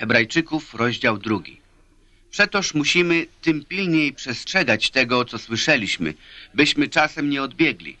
Hebrajczyków, rozdział drugi. Przetoż musimy tym pilniej przestrzegać tego, co słyszeliśmy, byśmy czasem nie odbiegli.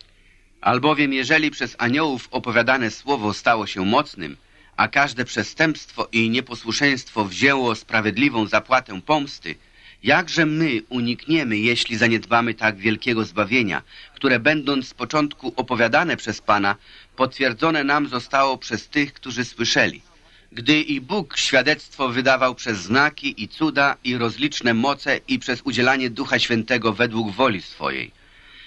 Albowiem jeżeli przez aniołów opowiadane słowo stało się mocnym, a każde przestępstwo i nieposłuszeństwo wzięło sprawiedliwą zapłatę pomsty, jakże my unikniemy, jeśli zaniedbamy tak wielkiego zbawienia, które będąc z początku opowiadane przez Pana, potwierdzone nam zostało przez tych, którzy słyszeli. Gdy i Bóg świadectwo wydawał przez znaki i cuda i rozliczne moce i przez udzielanie Ducha Świętego według woli swojej.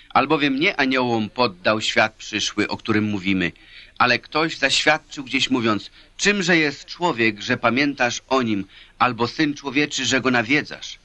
Albowiem nie aniołom poddał świat przyszły, o którym mówimy, ale ktoś zaświadczył gdzieś mówiąc, czymże jest człowiek, że pamiętasz o nim, albo syn człowieczy, że go nawiedzasz.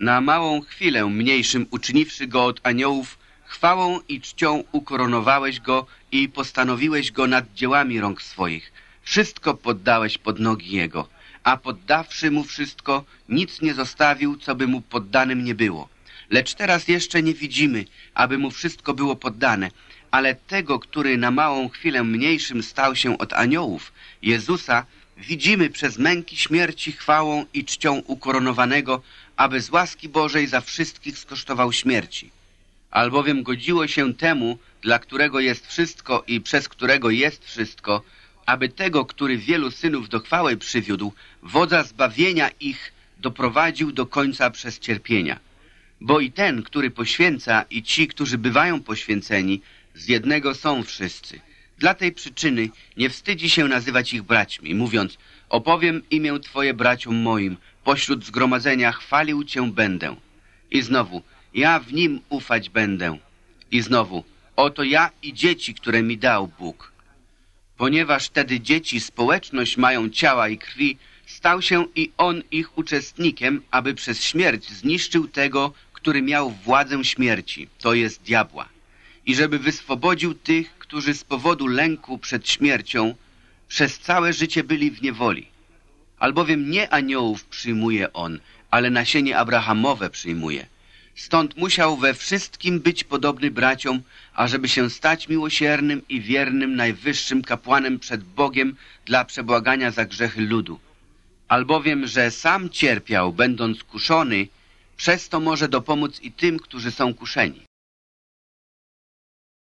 Na małą chwilę mniejszym uczyniwszy go od aniołów, chwałą i czcią ukoronowałeś go i postanowiłeś go nad dziełami rąk swoich. Wszystko poddałeś pod nogi jego, a poddawszy mu wszystko, nic nie zostawił, co by mu poddanym nie było. Lecz teraz jeszcze nie widzimy, aby mu wszystko było poddane, ale tego, który na małą chwilę mniejszym stał się od aniołów, Jezusa, widzimy przez męki śmierci chwałą i czcią ukoronowanego, aby z łaski Bożej za wszystkich skosztował śmierci. Albowiem godziło się temu, dla którego jest wszystko i przez którego jest wszystko, aby tego, który wielu synów do chwały przywiódł, wodza zbawienia ich doprowadził do końca przez cierpienia. Bo i ten, który poświęca i ci, którzy bywają poświęceni, z jednego są wszyscy. Dla tej przyczyny nie wstydzi się nazywać ich braćmi, mówiąc, opowiem imię Twoje braciom moim, pośród zgromadzenia chwalił Cię będę. I znowu, ja w nim ufać będę. I znowu, oto ja i dzieci, które mi dał Bóg. Ponieważ wtedy dzieci społeczność mają ciała i krwi, stał się i on ich uczestnikiem, aby przez śmierć zniszczył tego, który miał władzę śmierci, to jest diabła, i żeby wyswobodził tych, którzy z powodu lęku przed śmiercią przez całe życie byli w niewoli. Albowiem nie aniołów przyjmuje on, ale nasienie Abrahamowe przyjmuje. Stąd musiał we wszystkim być podobny braciom, ażeby się stać miłosiernym i wiernym najwyższym kapłanem przed Bogiem dla przebłagania za grzechy ludu. Albowiem, że sam cierpiał, będąc kuszony, przez to może dopomóc i tym, którzy są kuszeni.